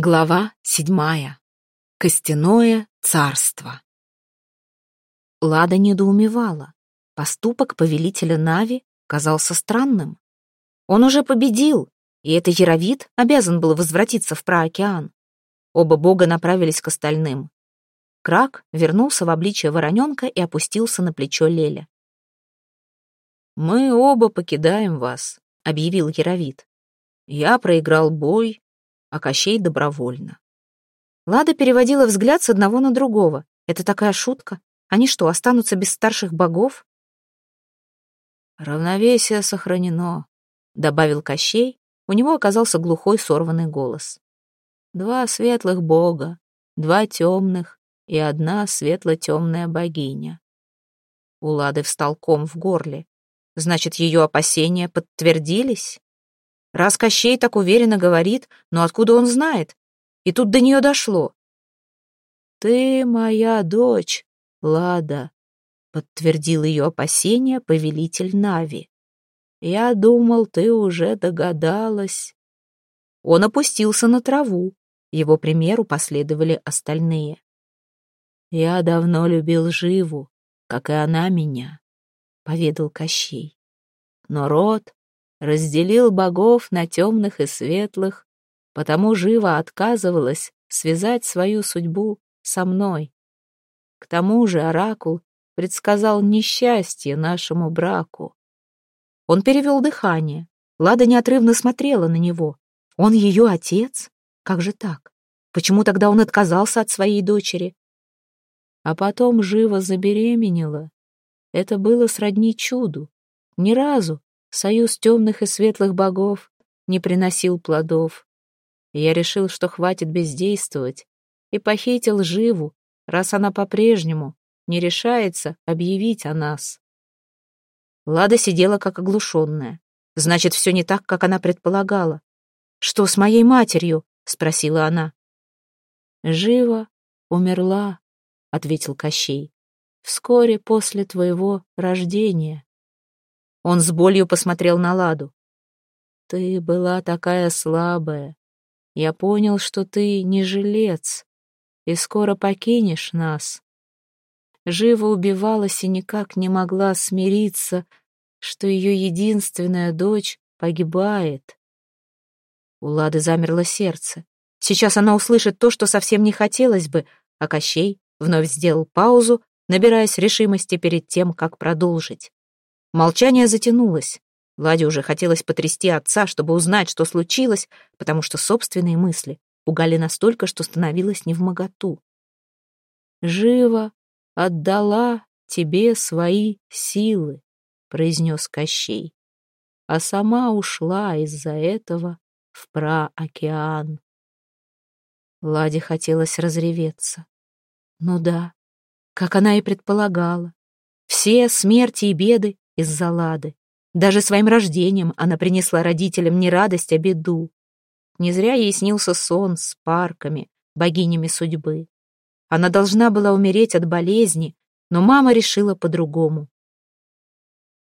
Глава седьмая. Костяное царство. Лада недоумевала. Поступок повелителя Нави казался странным. Он уже победил, и это Яровит обязан был возвратиться в праокеан. Оба бога направились к остальным. Крак вернулся в обличие вороненка и опустился на плечо Леля. «Мы оба покидаем вас», — объявил Яровит. «Я проиграл бой, а Кощей добровольно. Лада переводила взгляд с одного на другого. Это такая шутка. Они что, останутся без старших богов? «Равновесие сохранено», — добавил Кощей. У него оказался глухой сорванный голос. «Два светлых бога, два темных и одна светло-темная богиня». У Лады встал ком в горле. Значит, ее опасения подтвердились? Раз Кощей так уверенно говорит, но откуда он знает? И тут до нее дошло. «Ты моя дочь, Лада», — подтвердил ее опасение повелитель Нави. «Я думал, ты уже догадалась». Он опустился на траву. Его примеру последовали остальные. «Я давно любил Живу, как и она меня», — поведал Кощей. «Но род разделил богов на темных и светлых, потому живо отказывалась связать свою судьбу со мной. К тому же оракул предсказал несчастье нашему браку. Он перевел дыхание. Лада неотрывно смотрела на него. Он ее отец? Как же так? Почему тогда он отказался от своей дочери? А потом живо забеременела. Это было сродни чуду. Ни разу Союз темных и светлых богов не приносил плодов. я решил, что хватит бездействовать, и похитил Живу, раз она по-прежнему не решается объявить о нас. Лада сидела как оглушенная. Значит, все не так, как она предполагала. «Что с моей матерью?» — спросила она. «Жива умерла», — ответил Кощей, — «вскоре после твоего рождения». Он с болью посмотрел на Ладу. «Ты была такая слабая. Я понял, что ты не жилец, и скоро покинешь нас». Живо убивалась и никак не могла смириться, что ее единственная дочь погибает. У Лады замерло сердце. Сейчас она услышит то, что совсем не хотелось бы, а Кощей вновь сделал паузу, набираясь решимости перед тем, как продолжить. Молчание затянулось. Ладе уже хотелось потрясти отца, чтобы узнать, что случилось, потому что собственные мысли пугали настолько, что становилось невмоготу. «Живо отдала тебе свои силы», — произнес Кощей, а сама ушла из-за этого в праокеан. Ладе хотелось разреветься. Ну да, как она и предполагала. Все смерти и беды из-за Лады. Даже своим рождением она принесла родителям не радость, а беду. Не зря ей снился сон с парками, богинями судьбы. Она должна была умереть от болезни, но мама решила по-другому.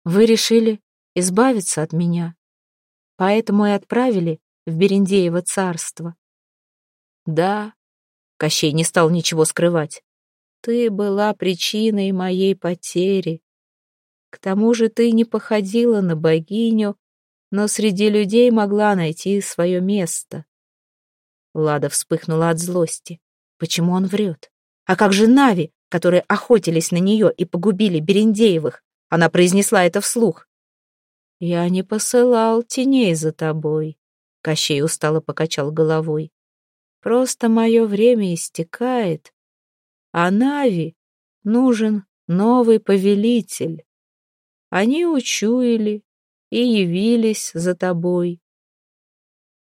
«Вы решили избавиться от меня, поэтому и отправили в Берендеево царство». «Да», — Кощей не стал ничего скрывать, — «ты была причиной моей потери, к тому же ты не походила на богиню, но среди людей могла найти свое место. Лада вспыхнула от злости. Почему он врет? А как же Нави, которые охотились на нее и погубили Берендеевых? Она произнесла это вслух. «Я не посылал теней за тобой», — Кощей устало покачал головой. «Просто мое время истекает, а Нави нужен новый повелитель». Они учуяли и явились за тобой.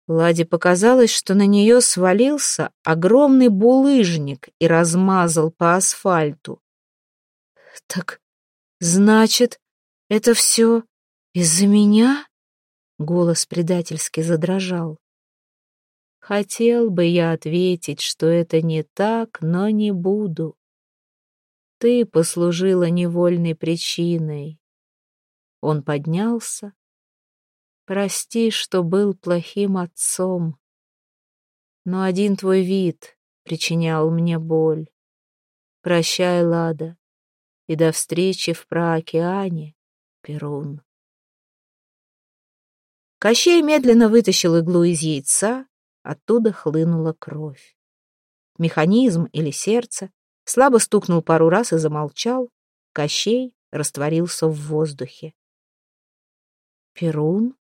Ладе показалось, что на нее свалился огромный булыжник и размазал по асфальту. «Так, значит, это все из-за меня?» Голос предательски задрожал. Хотел бы я ответить, что это не так, но не буду. Ты послужила невольной причиной, он поднялся. «Прости, что был плохим отцом. Но один твой вид причинял мне боль. Прощай, Лада, и до встречи в праокеане, Перун. Кощей медленно вытащил иглу из яйца, оттуда хлынула кровь. Механизм или сердце слабо стукнул пару раз и замолчал. Кощей растворился в воздухе. Перун?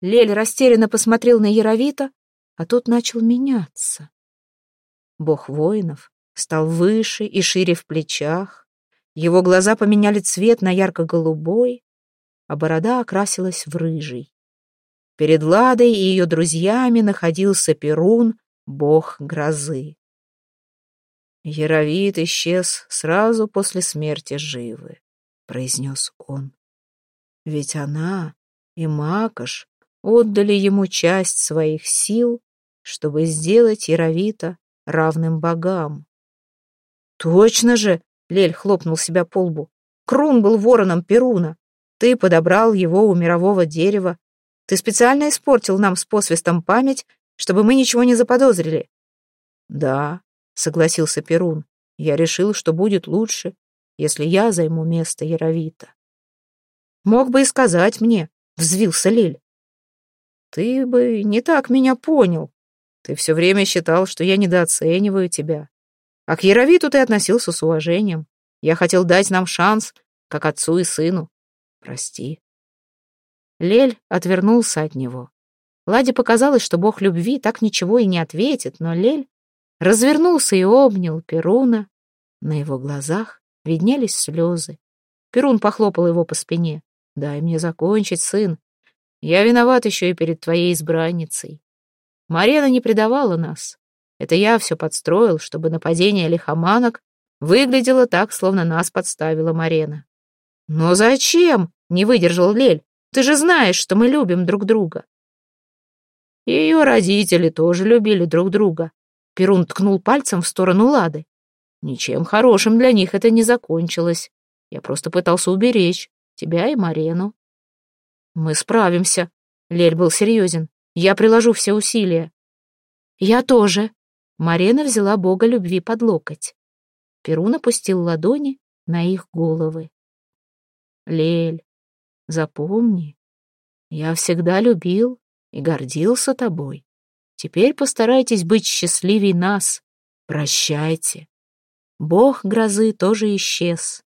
Лель растерянно посмотрел на Яровита, а тот начал меняться. Бог воинов стал выше и шире в плечах, его глаза поменяли цвет на ярко-голубой, а борода окрасилась в рыжий. Перед Ладой и ее друзьями находился Перун, бог грозы. «Яровит исчез сразу после смерти Живы», — произнес он. «Ведь она и Макаш отдали ему часть своих сил, чтобы сделать Яровита равным богам». «Точно же!» — Лель хлопнул себя по лбу. «Крун был вороном Перуна. Ты подобрал его у мирового дерева. Ты специально испортил нам с посвистом память, чтобы мы ничего не заподозрили». «Да», согласился Перун. Я решил, что будет лучше, если я займу место Яровита. Мог бы и сказать мне, взвился Лель. Ты бы не так меня понял. Ты все время считал, что я недооцениваю тебя. А к Яровиту ты относился с уважением. Я хотел дать нам шанс, как отцу и сыну. Прости. Лель отвернулся от него. Ладе показалось, что бог любви так ничего и не ответит, но Лель развернулся и обнял Перуна. На его глазах виднелись слезы. Перун похлопал его по спине. «Дай мне закончить, сын. Я виноват еще и перед твоей избранницей. Марена не предавала нас. Это я все подстроил, чтобы нападение лихоманок выглядело так, словно нас подставила Марена. «Но зачем?» — не выдержал Лель. «Ты же знаешь, что мы любим друг друга». Ее родители тоже любили друг друга, Перун ткнул пальцем в сторону Лады. Ничем хорошим для них это не закончилось. Я просто пытался уберечь тебя и Марену. Мы справимся. Лель был серьезен. Я приложу все усилия. Я тоже. Марена взяла бога любви под локоть. Перун опустил ладони на их головы. Лель, запомни, я всегда любил и гордился тобой. Теперь постарайтесь быть счастливей нас. Прощайте. Бог грозы тоже исчез.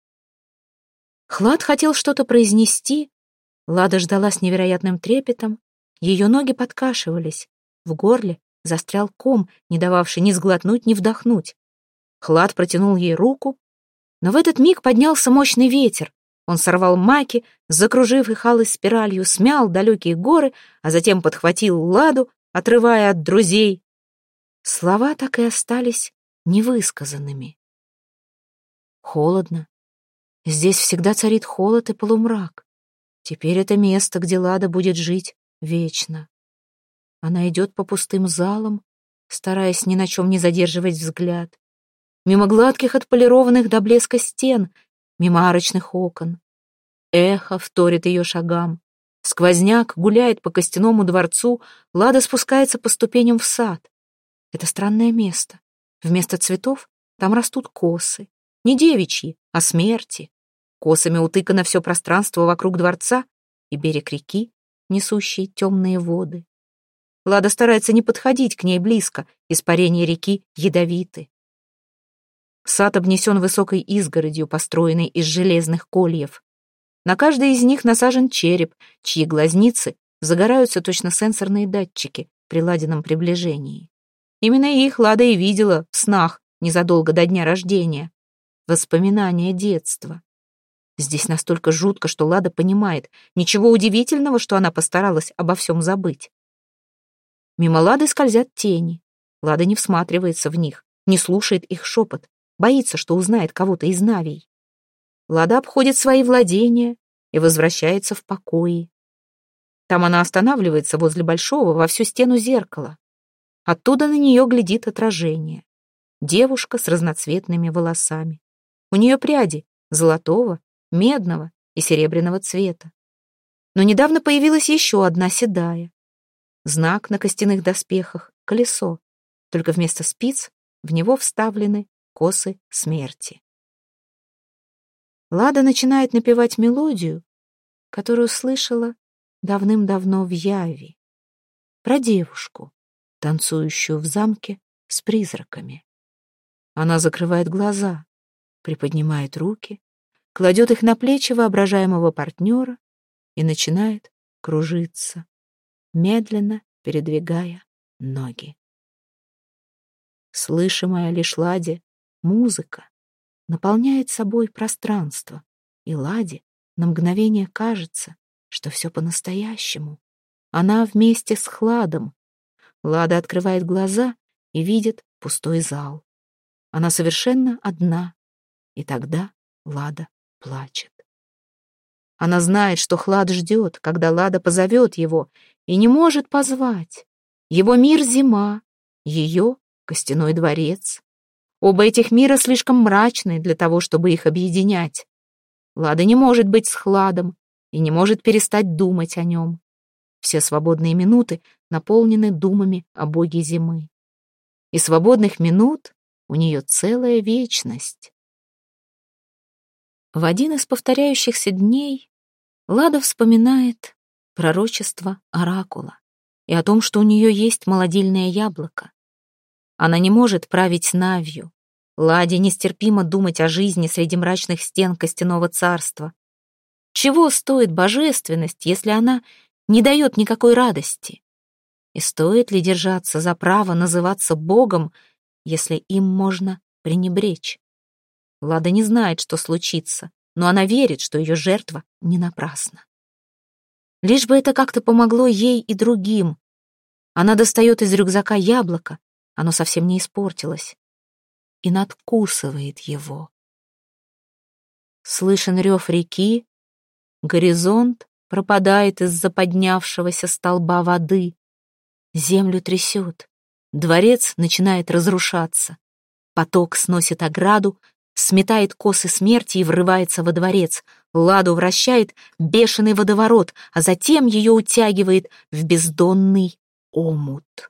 Хлад хотел что-то произнести. Лада ждала с невероятным трепетом. Ее ноги подкашивались. В горле застрял ком, не дававший ни сглотнуть, ни вдохнуть. Хлад протянул ей руку, но в этот миг поднялся мощный ветер. Он сорвал маки, закружив их алой спиралью, смял далекие горы, а затем подхватил Ладу, отрывая от друзей. Слова так и остались невысказанными. Холодно. Здесь всегда царит холод и полумрак. Теперь это место, где Лада будет жить вечно. Она идет по пустым залам, стараясь ни на чем не задерживать взгляд. Мимо гладких отполированных до блеска стен, мимо арочных окон. Эхо вторит ее шагам. Сквозняк гуляет по костяному дворцу, Лада спускается по ступеням в сад. Это странное место. Вместо цветов там растут косы. Не девичьи, а смерти. Косами утыкано все пространство вокруг дворца и берег реки, несущий темные воды. Лада старается не подходить к ней близко, испарение реки ядовиты. Сад обнесен высокой изгородью, построенной из железных кольев. На каждой из них насажен череп, чьи глазницы загораются точно сенсорные датчики при ладином приближении. Именно их Лада и видела в снах незадолго до дня рождения. Воспоминания детства. Здесь настолько жутко, что Лада понимает, ничего удивительного, что она постаралась обо всем забыть. Мимо Лады скользят тени. Лада не всматривается в них, не слушает их шепот, боится, что узнает кого-то из Навий. Лада обходит свои владения и возвращается в покои. Там она останавливается возле большого во всю стену зеркала. Оттуда на нее глядит отражение. Девушка с разноцветными волосами. У нее пряди золотого, медного и серебряного цвета. Но недавно появилась еще одна седая. Знак на костяных доспехах — колесо, только вместо спиц в него вставлены косы смерти. Лада начинает напевать мелодию, которую слышала давным-давно в Яве, про девушку, танцующую в замке с призраками. Она закрывает глаза, приподнимает руки, кладет их на плечи воображаемого партнера и начинает кружиться, медленно передвигая ноги. Слышимая лишь Ладе музыка наполняет собой пространство, и Ладе на мгновение кажется, что все по-настоящему. Она вместе с Хладом. Лада открывает глаза и видит пустой зал. Она совершенно одна, и тогда Лада плачет. Она знает, что Хлад ждет, когда Лада позовет его, и не может позвать. Его мир — зима, ее — костяной дворец. Оба этих мира слишком мрачны для того, чтобы их объединять. Лада не может быть с Хладом и не может перестать думать о нем. Все свободные минуты наполнены думами о боге зимы. И свободных минут у нее целая вечность. В один из повторяющихся дней Лада вспоминает пророчество Оракула и о том, что у нее есть молодильное яблоко. Она не может править Навью. Ладе нестерпимо думать о жизни среди мрачных стен костяного царства. Чего стоит божественность, если она не дает никакой радости? И стоит ли держаться за право называться Богом, если им можно пренебречь? Лада не знает, что случится, но она верит, что ее жертва не напрасна. Лишь бы это как-то помогло ей и другим. Она достает из рюкзака яблоко, оно совсем не испортилось, и надкусывает его. Слышен рев реки, горизонт пропадает из-за поднявшегося столба воды. Землю трясет, дворец начинает разрушаться. Поток сносит ограду, сметает косы смерти и врывается во дворец. Ладу вращает бешеный водоворот, а затем ее утягивает в бездонный омут.